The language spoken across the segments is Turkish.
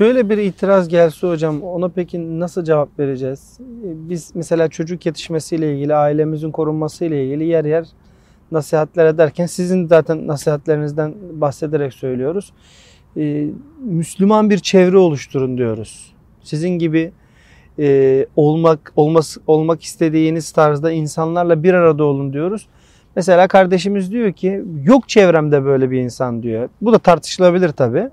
Şöyle bir itiraz gelse hocam ona peki nasıl cevap vereceğiz? Biz mesela çocuk yetişmesiyle ilgili ailemizin korunmasıyla ilgili yer yer nasihatler ederken sizin zaten nasihatlerinizden bahsederek söylüyoruz. Ee, Müslüman bir çevre oluşturun diyoruz. Sizin gibi e, olmak olması olmak istediğiniz tarzda insanlarla bir arada olun diyoruz. Mesela kardeşimiz diyor ki yok çevremde böyle bir insan diyor. Bu da tartışılabilir tabii.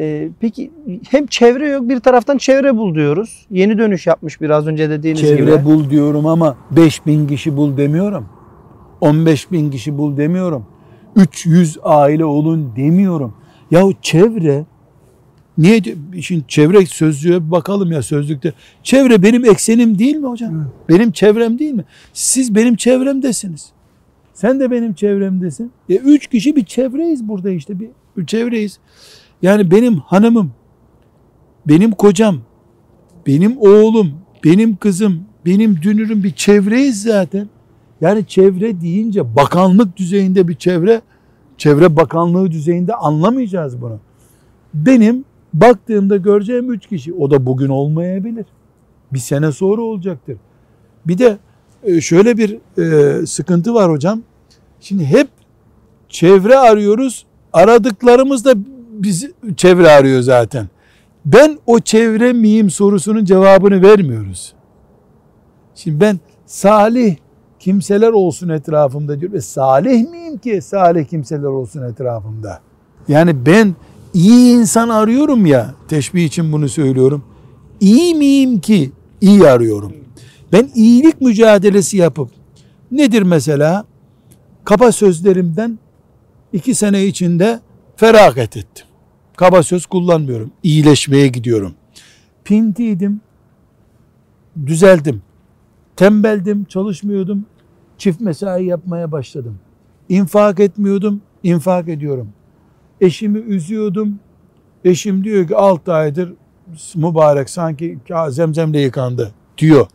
Ee, peki hem çevre yok bir taraftan çevre bul diyoruz. Yeni dönüş yapmış biraz önce dediğiniz çevre gibi. Çevre bul diyorum ama 5000 kişi bul demiyorum. 15 bin kişi bul demiyorum. 300 aile olun demiyorum. Yahu çevre niye şimdi çevre sözlüğe bir bakalım ya sözlükte. Çevre benim eksenim değil mi hocam? Hı. Benim çevrem değil mi? Siz benim çevremdesiniz. Sen de benim çevremdesin. E üç kişi bir çevreyiz burada işte. Bir, bir çevreyiz. Yani benim hanımım, benim kocam, benim oğlum, benim kızım, benim dünürüm bir çevreyiz zaten. Yani çevre deyince bakanlık düzeyinde bir çevre, çevre bakanlığı düzeyinde anlamayacağız bunu. Benim baktığımda göreceğim üç kişi. O da bugün olmayabilir. Bir sene sonra olacaktır. Bir de e, şöyle bir e, sıkıntı var hocam. Şimdi hep çevre arıyoruz. Aradıklarımız da bizi çevre arıyor zaten. Ben o çevre miyim sorusunun cevabını vermiyoruz. Şimdi ben salih kimseler olsun etrafımda diyor. Ve salih miyim ki salih kimseler olsun etrafımda? Yani ben iyi insan arıyorum ya, teşbih için bunu söylüyorum. İyi miyim ki iyi arıyorum? Ben iyilik mücadelesi yapıp nedir mesela? Kaba sözlerimden iki sene içinde feragat ettim. Kaba söz kullanmıyorum. İyileşmeye gidiyorum. Pintiydim. Düzeldim. Tembeldim, çalışmıyordum. Çift mesai yapmaya başladım. İnfak etmiyordum, infak ediyorum. Eşimi üzüyordum. Eşim diyor ki 6 aydır mübarek sanki zemzemle yıkandı diyor.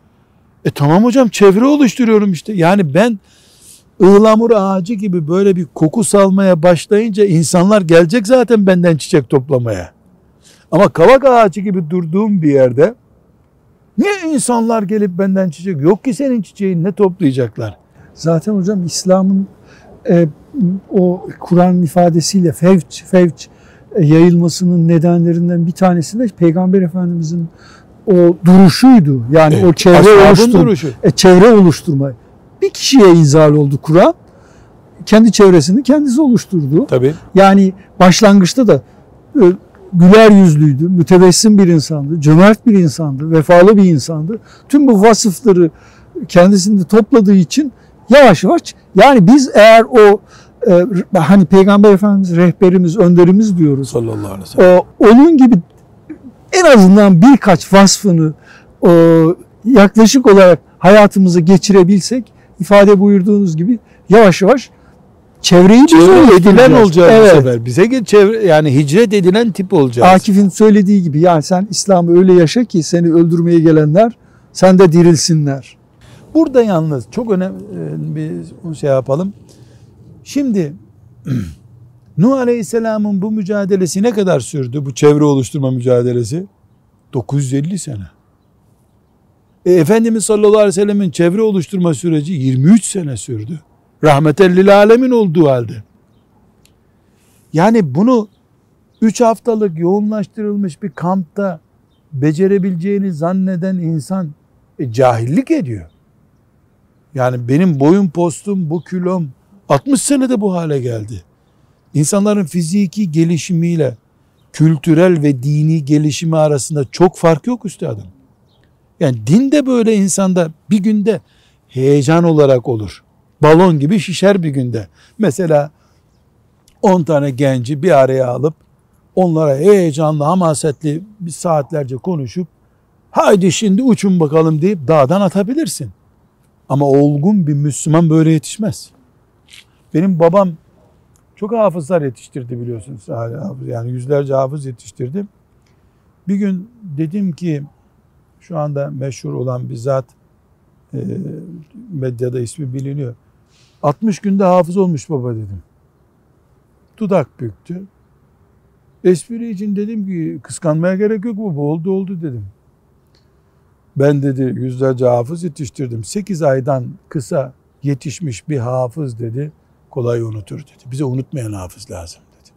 E tamam hocam çevre oluşturuyorum işte. Yani ben ıhlamur ağacı gibi böyle bir koku salmaya başlayınca insanlar gelecek zaten benden çiçek toplamaya. Ama kavak ağacı gibi durduğum bir yerde niye insanlar gelip benden çiçek yok ki senin çiçeğin ne toplayacaklar? Zaten hocam İslam'ın e, o Kur'an ifadesiyle fevç fevç e, yayılmasının nedenlerinden bir tanesi de Peygamber Efendimizin o duruşuydu. Yani evet, o çevre oluşturma, e, çevre oluşturma. Bir kişiye inzal oldu Kur'an. Kendi çevresini kendisi oluşturdu. Tabii. Yani başlangıçta da e, güler yüzlüydü, mütebessim bir insandı, cömert bir insandı, vefalı bir insandı. Tüm bu vasıfları kendisinde topladığı için yavaş yavaş yani biz eğer o e, hani Peygamber Efendimiz rehberimiz, önderimiz diyoruz. Sallallahu aleyhi ve sellem. O, onun gibi en azından birkaç vasfını o, yaklaşık olarak hayatımıza geçirebilsek ifade buyurduğunuz gibi yavaş yavaş çevreyi çevre edilen olacağız evet. bu sefer. Bize çevre yani hicret edilen tip olacağız. Akif'in söylediği gibi yani sen İslam'ı öyle yaşa ki seni öldürmeye gelenler sen de dirilsinler. Burada yalnız çok önemli bir şey yapalım. Şimdi Nuh Aleyhisselam'ın bu mücadelesi ne kadar sürdü? Bu çevre oluşturma mücadelesi? 950 sene. E, Efendimiz sallallahu aleyhi ve sellemin çevre oluşturma süreci 23 sene sürdü. Rahmetellil alemin olduğu halde. Yani bunu 3 haftalık yoğunlaştırılmış bir kampta becerebileceğini zanneden insan e, cahillik ediyor. Yani benim boyun postum, bu kilom 60 senede bu hale geldi. İnsanların fiziki gelişimiyle kültürel ve dini gelişimi arasında çok fark yok üstadım. Yani din de böyle insanda bir günde heyecan olarak olur. Balon gibi şişer bir günde. Mesela 10 tane genci bir araya alıp onlara heyecanlı, hamasetli bir saatlerce konuşup haydi şimdi uçun bakalım deyip dağdan atabilirsin. Ama olgun bir Müslüman böyle yetişmez. Benim babam çok hafızlar yetiştirdi biliyorsunuz. Yani yüzlerce hafız yetiştirdi. Bir gün dedim ki şu anda meşhur olan bir zat e, medyada ismi biliniyor. 60 günde hafız olmuş baba dedim. Dudak büktü. Espri için dedim ki kıskanmaya gerek yok. Bu oldu oldu dedim. Ben dedi yüzlerce hafız yetiştirdim. 8 aydan kısa yetişmiş bir hafız dedi kolay unutur dedi. Bize unutmayan hafız lazım dedi.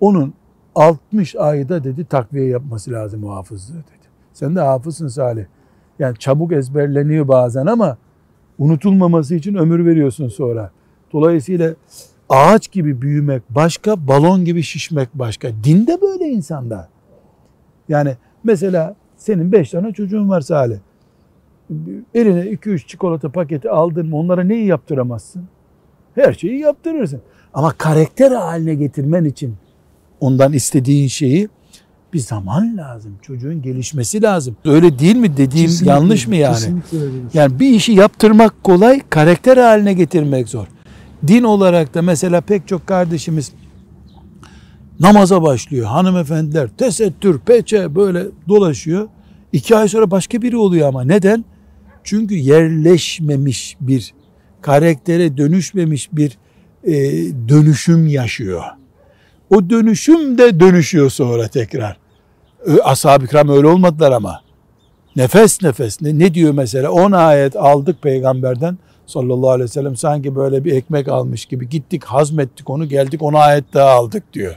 Onun 60 ayda dedi takviye yapması lazım o hafızlığı dedi. Sen de hafızsın Salih. Yani çabuk ezberleniyor bazen ama unutulmaması için ömür veriyorsun sonra. Dolayısıyla ağaç gibi büyümek başka, balon gibi şişmek başka. Dinde böyle insanda. Yani mesela senin beş tane çocuğun var Salih. Eline iki üç çikolata paketi aldın mı onlara neyi yaptıramazsın? Her şeyi yaptırırsın. Ama karakter haline getirmen için ondan istediğin şeyi bir zaman lazım. Çocuğun gelişmesi lazım. Öyle değil mi dediğim Kesinlikle, yanlış mı yani? Kesinlikle öyle. Yani bir işi yaptırmak kolay, karakter haline getirmek zor. Din olarak da mesela pek çok kardeşimiz namaza başlıyor. Hanımefendiler tesettür, peçe böyle dolaşıyor. İki ay sonra başka biri oluyor ama neden? Çünkü yerleşmemiş bir karaktere dönüşmemiş bir e, dönüşüm yaşıyor. O dönüşüm de dönüşüyor sonra tekrar. Ashab-ı kiram öyle olmadılar ama. Nefes nefes. Ne, ne diyor mesela? 10 ayet aldık peygamberden sallallahu aleyhi ve sellem. Sanki böyle bir ekmek almış gibi. Gittik hazmettik onu geldik 10 ayet daha aldık diyor.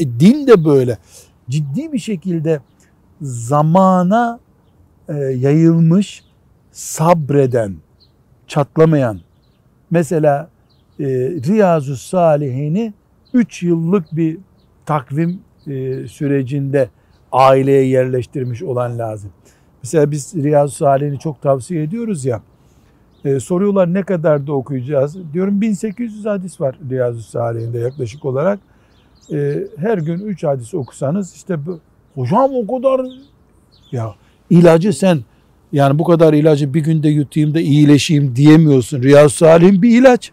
E, din de böyle. Ciddi bir şekilde zamana e, yayılmış, sabreden, çatlamayan. Mesela e, Riyazu Salihini 3 yıllık bir takvim e, sürecinde aileye yerleştirmiş olan lazım. Mesela biz Riyazu Salihini çok tavsiye ediyoruz ya. E, soruyorlar ne kadar da okuyacağız? Diyorum 1800 hadis var Riyazu Salihinde yaklaşık olarak. E, her gün 3 hadis okusanız işte bu, hocam o kadar ya ilacı sen yani bu kadar ilacı bir günde yutayım da iyileşeyim diyemiyorsun. Riyazu Salih'in bir ilaç.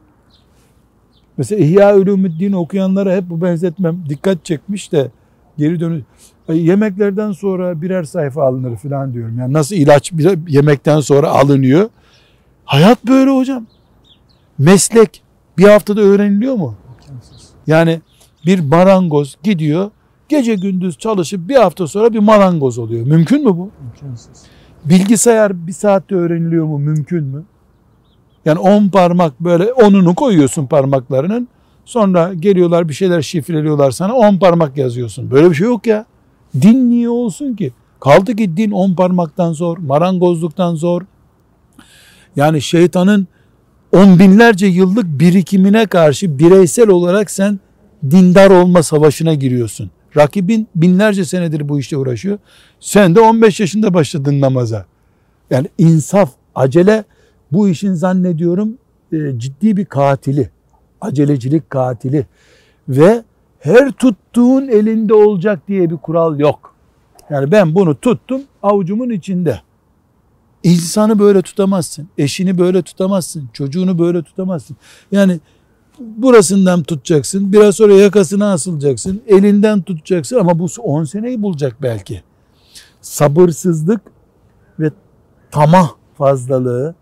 Mesela İhya Ulumuddin okuyanlara hep bu benzetmem dikkat çekmiş de geri dönüş. Yemeklerden sonra birer sayfa alınır falan diyorum. Yani nasıl ilaç yemekten sonra alınıyor? Hayat böyle hocam. Meslek bir haftada öğreniliyor mu? Yani bir marangoz gidiyor gece gündüz çalışıp bir hafta sonra bir marangoz oluyor. Mümkün mü bu? İmkansız. Bilgisayar bir saatte öğreniliyor mu? Mümkün mü? Yani on parmak böyle onunu koyuyorsun parmaklarının. Sonra geliyorlar bir şeyler şifreliyorlar sana on parmak yazıyorsun. Böyle bir şey yok ya. Din niye olsun ki? Kaldı ki din on parmaktan zor, marangozluktan zor. Yani şeytanın on binlerce yıllık birikimine karşı bireysel olarak sen dindar olma savaşına giriyorsun. Rakibin binlerce senedir bu işte uğraşıyor. Sen de 15 yaşında başladın namaza. Yani insaf, acele bu işin zannediyorum e, ciddi bir katili. Acelecilik katili. Ve her tuttuğun elinde olacak diye bir kural yok. Yani ben bunu tuttum avucumun içinde. İnsanı böyle tutamazsın. Eşini böyle tutamazsın. Çocuğunu böyle tutamazsın. Yani burasından tutacaksın. Biraz sonra yakasına asılacaksın. Elinden tutacaksın ama bu 10 seneyi bulacak belki. Sabırsızlık ve tamah fazlalığı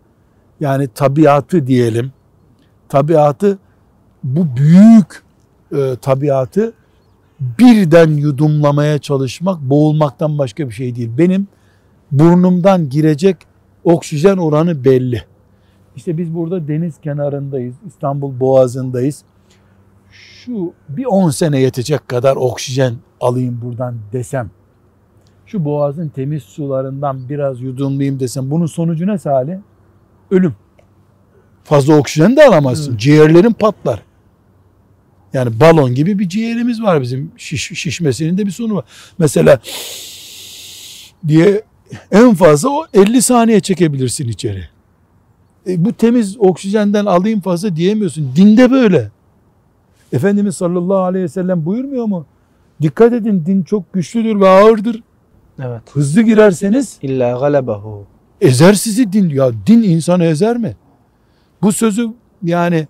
yani tabiatı diyelim. Tabiatı bu büyük e, tabiatı birden yudumlamaya çalışmak boğulmaktan başka bir şey değil. Benim burnumdan girecek oksijen oranı belli. İşte biz burada deniz kenarındayız. İstanbul Boğazı'ndayız. Şu bir 10 sene yetecek kadar oksijen alayım buradan desem. Şu boğazın temiz sularından biraz yudumlayayım desem. Bunun sonucu ne Salih? Ölüm. Fazla oksijen de alamazsın. Evet. Ciğerlerin patlar. Yani balon gibi bir ciğerimiz var bizim. Şiş, şişmesinin de bir sonu var. Mesela diye en fazla o 50 saniye çekebilirsin içeri. E, bu temiz oksijenden alayım fazla diyemiyorsun. Dinde böyle. Efendimiz sallallahu aleyhi ve sellem buyurmuyor mu? Dikkat edin din çok güçlüdür ve ağırdır. Evet. Hızlı girerseniz İlla galebehu. ezer sizi din. Ya din insanı ezer mi? Bu sözü yani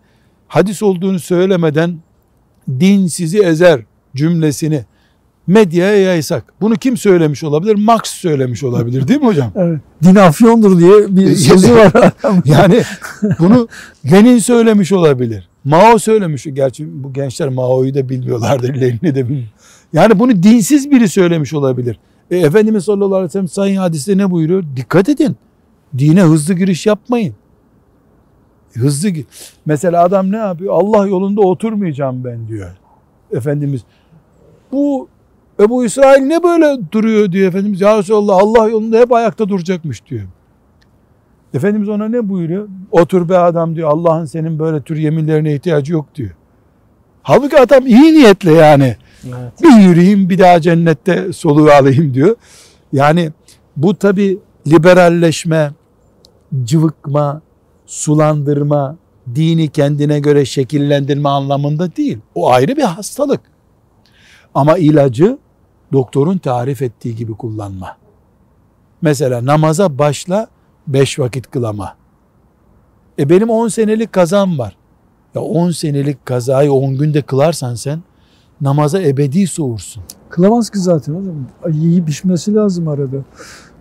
hadis olduğunu söylemeden din sizi ezer cümlesini medyaya yaysak. Bunu kim söylemiş olabilir? Marx söylemiş olabilir değil mi hocam? Evet. Din afyondur diye bir sözü var. yani bunu Lenin söylemiş olabilir. Mao söylemiş. Gerçi bu gençler Mao'yu da bilmiyorlardır. Lenin'i de bilmiyor. Yani bunu dinsiz biri söylemiş olabilir. E, Efendimiz sallallahu aleyhi ve sellem sahih hadiste ne buyuruyor? Dikkat edin. Dine hızlı giriş yapmayın. Hızlı gi- Mesela adam ne yapıyor? Allah yolunda oturmayacağım ben diyor. Efendimiz bu Ebu İsrail ne böyle duruyor diyor Efendimiz. Ya Resulallah Allah yolunda hep ayakta duracakmış diyor. Efendimiz ona ne buyuruyor? Otur be adam diyor. Allah'ın senin böyle tür yeminlerine ihtiyacı yok diyor. Halbuki adam iyi niyetle yani. Evet. Bir yürüyeyim bir daha cennette soluğu alayım diyor. Yani bu tabi liberalleşme, cıvıkma, sulandırma, dini kendine göre şekillendirme anlamında değil. O ayrı bir hastalık. Ama ilacı doktorun tarif ettiği gibi kullanma. Mesela namaza başla beş vakit kılama. E benim 10 senelik kazam var. Ya 10 senelik kazayı 10 günde kılarsan sen namaza ebedi soğursun. Kılamaz ki zaten hocam. İyi pişmesi lazım arada.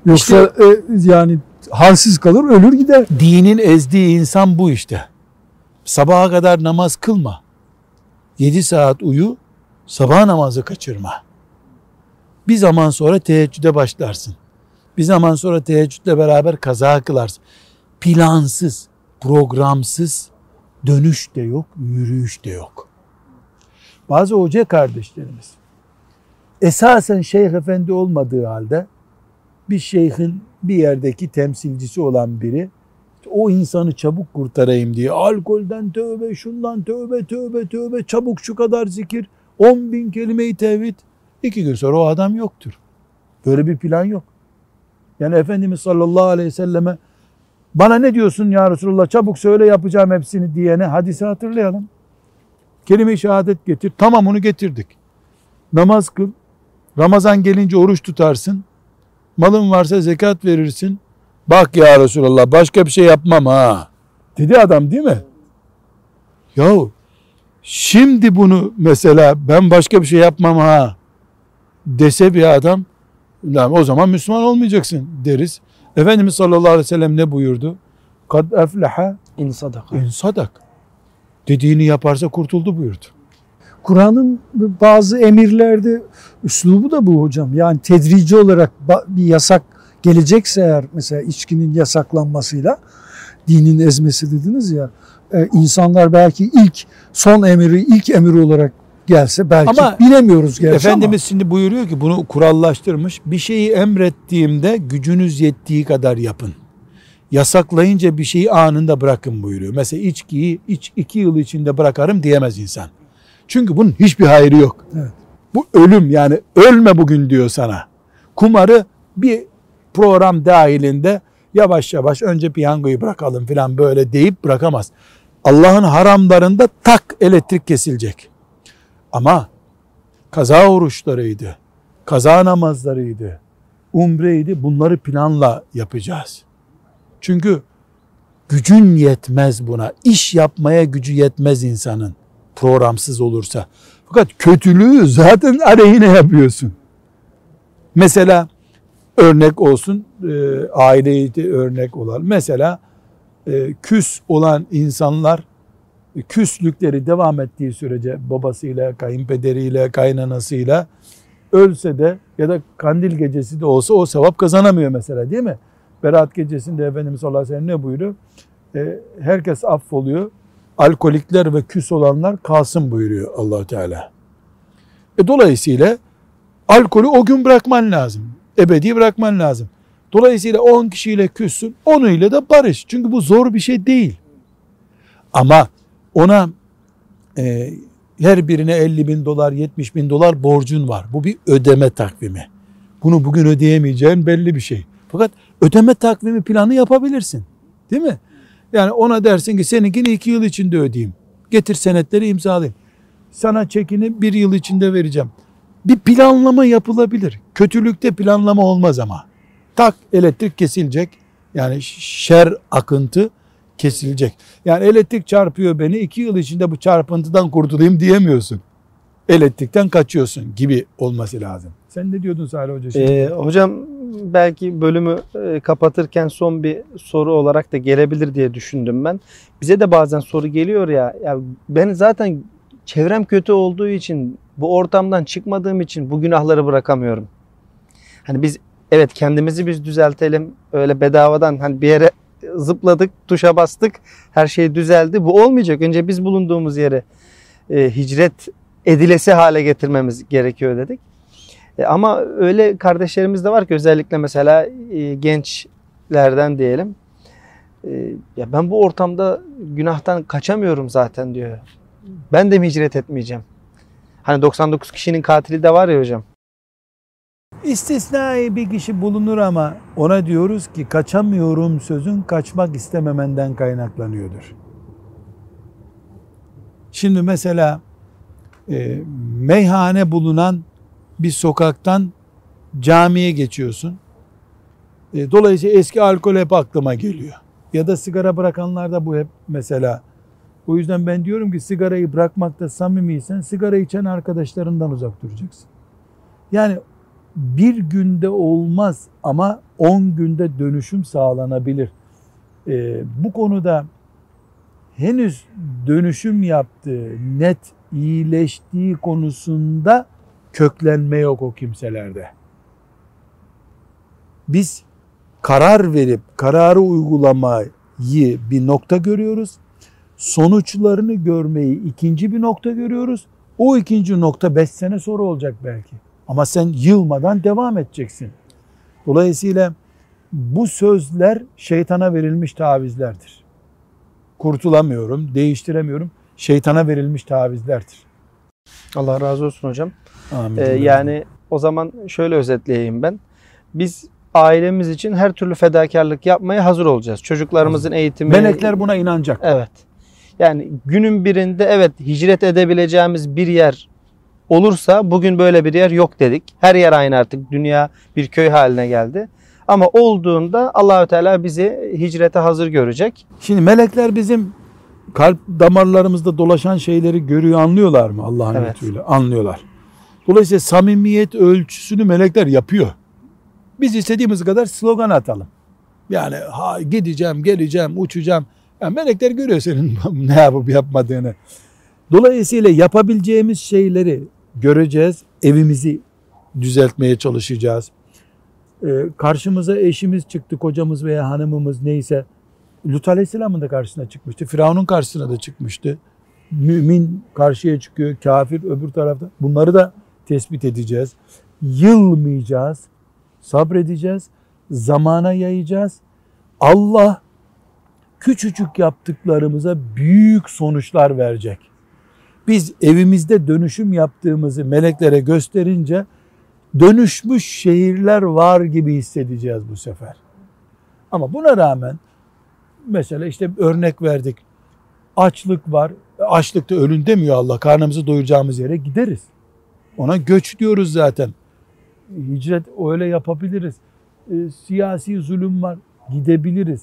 Yoksa e, yani halsiz kalır ölür gider. Dinin ezdiği insan bu işte. Sabaha kadar namaz kılma. 7 saat uyu, sabah namazı kaçırma. Bir zaman sonra teheccüde başlarsın. Bir zaman sonra teheccüdle beraber kaza kılarsın. Plansız, programsız dönüş de yok, yürüyüş de yok. Bazı hoca kardeşlerimiz esasen şeyh efendi olmadığı halde bir şeyhin bir yerdeki temsilcisi olan biri o insanı çabuk kurtarayım diye alkolden tövbe, şundan tövbe, tövbe, tövbe, çabuk şu kadar zikir, 10 bin kelime-i tevhid. İki gün sonra o adam yoktur. Böyle bir plan yok. Yani Efendimiz sallallahu aleyhi ve selleme bana ne diyorsun ya Resulullah çabuk söyle yapacağım hepsini diyene hadisi hatırlayalım. Kelime-i şehadet getir. Tamam onu getirdik. Namaz kıl. Ramazan gelince oruç tutarsın. Malın varsa zekat verirsin. Bak ya Resulallah başka bir şey yapmam ha. Dedi adam değil mi? Yahu şimdi bunu mesela ben başka bir şey yapmam ha dese bir adam "Lan o zaman Müslüman olmayacaksın deriz. Efendimiz sallallahu aleyhi ve sellem ne buyurdu? Kad efleha İn sadaka. in sadak. Dediğini yaparsa kurtuldu buyurdu. Kur'an'ın bazı emirlerde üslubu da bu hocam. Yani tedrici olarak bir yasak gelecekse eğer mesela içkinin yasaklanmasıyla dinin ezmesi dediniz ya e, insanlar belki ilk son emiri ilk emir olarak gelse belki Ama bilemiyoruz gerçi Efendimiz şimdi buyuruyor ki bunu kurallaştırmış. Bir şeyi emrettiğimde gücünüz yettiği kadar yapın. Yasaklayınca bir şeyi anında bırakın buyuruyor. Mesela içkiyi iç, iki yıl içinde bırakarım diyemez insan. Çünkü bunun hiçbir hayrı yok. Evet. Bu ölüm yani ölme bugün diyor sana. Kumarı bir program dahilinde yavaş yavaş önce piyangoyu bırakalım filan böyle deyip bırakamaz. Allah'ın haramlarında tak elektrik kesilecek. Ama kaza oruçlarıydı, kaza namazlarıydı, umreydi bunları planla yapacağız. Çünkü gücün yetmez buna. İş yapmaya gücü yetmez insanın programsız olursa. Fakat kötülüğü zaten aleyhine yapıyorsun. Mesela örnek olsun, e, aileyi örnek olalım. Mesela e, küs olan insanlar küslükleri devam ettiği sürece babasıyla, kayınpederiyle, kaynanasıyla ölse de ya da kandil gecesi de olsa o sevap kazanamıyor mesela değil mi? Berat gecesinde Efendimiz sallallahu aleyhi ve sellem ne buyuruyor? E, herkes affoluyor. Alkolikler ve küs olanlar kalsın buyuruyor allah Teala. E, dolayısıyla alkolü o gün bırakman lazım. Ebedi bırakman lazım. Dolayısıyla 10 kişiyle küssün, onuyla da barış. Çünkü bu zor bir şey değil. Ama ona e, her birine 50 bin dolar, 70 bin dolar borcun var. Bu bir ödeme takvimi. Bunu bugün ödeyemeyeceğin belli bir şey. Fakat ödeme takvimi planı yapabilirsin. Değil mi? Yani ona dersin ki seninkini iki yıl içinde ödeyeyim. Getir senetleri imzalayayım. Sana çekini bir yıl içinde vereceğim. Bir planlama yapılabilir. Kötülükte planlama olmaz ama. Tak elektrik kesilecek. Yani şer akıntı kesilecek. Yani elektrik çarpıyor beni iki yıl içinde bu çarpıntıdan kurtulayım diyemiyorsun. el ettikten kaçıyorsun gibi olması lazım. Sen ne diyordun Salih Hoca şimdi? Ee, hocam belki bölümü e, kapatırken son bir soru olarak da gelebilir diye düşündüm ben. Bize de bazen soru geliyor ya, ya ben zaten çevrem kötü olduğu için bu ortamdan çıkmadığım için bu günahları bırakamıyorum. Hani biz evet kendimizi biz düzeltelim öyle bedavadan hani bir yere zıpladık tuşa bastık her şey düzeldi bu olmayacak. Önce biz bulunduğumuz yere e, hicret edilesi hale getirmemiz gerekiyor dedik. E, ama öyle kardeşlerimiz de var ki özellikle mesela e, gençlerden diyelim. E, ya ben bu ortamda günahtan kaçamıyorum zaten diyor. Ben de mi hicret etmeyeceğim? Hani 99 kişinin katili de var ya hocam. İstisnai bir kişi bulunur ama ona diyoruz ki kaçamıyorum sözün kaçmak istememenden kaynaklanıyordur. Şimdi mesela e, meyhane bulunan bir sokaktan camiye geçiyorsun. E, dolayısıyla eski alkol hep aklıma geliyor. Ya da sigara bırakanlar da bu hep mesela. O yüzden ben diyorum ki sigarayı bırakmakta samimiysen sigara içen arkadaşlarından uzak duracaksın. Yani bir günde olmaz ama on günde dönüşüm sağlanabilir. Ee, bu konuda henüz dönüşüm yaptığı, net iyileştiği konusunda köklenme yok o kimselerde. Biz karar verip kararı uygulamayı bir nokta görüyoruz. Sonuçlarını görmeyi ikinci bir nokta görüyoruz. O ikinci nokta beş sene sonra olacak belki. Ama sen yılmadan devam edeceksin. Dolayısıyla bu sözler şeytana verilmiş tavizlerdir. Kurtulamıyorum, değiştiremiyorum. Şeytana verilmiş tavizlerdir. Allah razı olsun hocam. Amin. Ee, yani o zaman şöyle özetleyeyim ben. Biz ailemiz için her türlü fedakarlık yapmaya hazır olacağız. Çocuklarımızın eğitimi... Melekler buna inanacak. Evet. Yani günün birinde evet hicret edebileceğimiz bir yer olursa bugün böyle bir yer yok dedik. Her yer aynı artık. Dünya bir köy haline geldi. Ama olduğunda Allahü Teala bizi hicrete hazır görecek. Şimdi melekler bizim kalp damarlarımızda dolaşan şeyleri görüyor, anlıyorlar mı Allah'ın Evet. lütfuyla? Anlıyorlar. Dolayısıyla samimiyet ölçüsünü melekler yapıyor. Biz istediğimiz kadar slogan atalım. Yani ha, gideceğim, geleceğim, uçacağım. Yani melekler görüyor senin ne yapıp yapmadığını. Dolayısıyla yapabileceğimiz şeyleri göreceğiz. Evimizi düzeltmeye çalışacağız. Ee, karşımıza eşimiz çıktı, kocamız veya hanımımız neyse. Lut Aleyhisselam'ın da karşısına çıkmıştı. Firavun'un karşısına da çıkmıştı. Mümin karşıya çıkıyor, kafir öbür tarafta. Bunları da tespit edeceğiz. Yılmayacağız, sabredeceğiz, zamana yayacağız. Allah küçücük yaptıklarımıza büyük sonuçlar verecek. Biz evimizde dönüşüm yaptığımızı meleklere gösterince dönüşmüş şehirler var gibi hissedeceğiz bu sefer. Ama buna rağmen mesela işte örnek verdik. Açlık var. Açlıkta ölün demiyor Allah. Karnımızı doyuracağımız yere gideriz. Ona göç diyoruz zaten. Hicret öyle yapabiliriz. E, siyasi zulüm var. Gidebiliriz.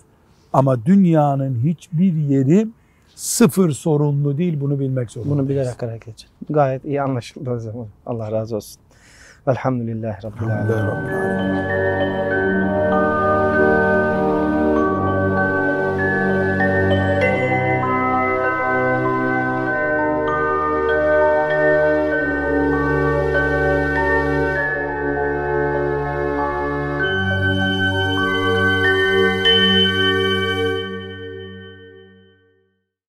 Ama dünyanın hiçbir yeri sıfır sorunlu değil. Bunu bilmek zorundayız. Bunu bilerek hareket edeceğiz. Gayet iyi anlaşıldı o zaman. Allah razı olsun. Velhamdülillahi Rabbil Alemin. Elhamdülillah Rabbil Alemin.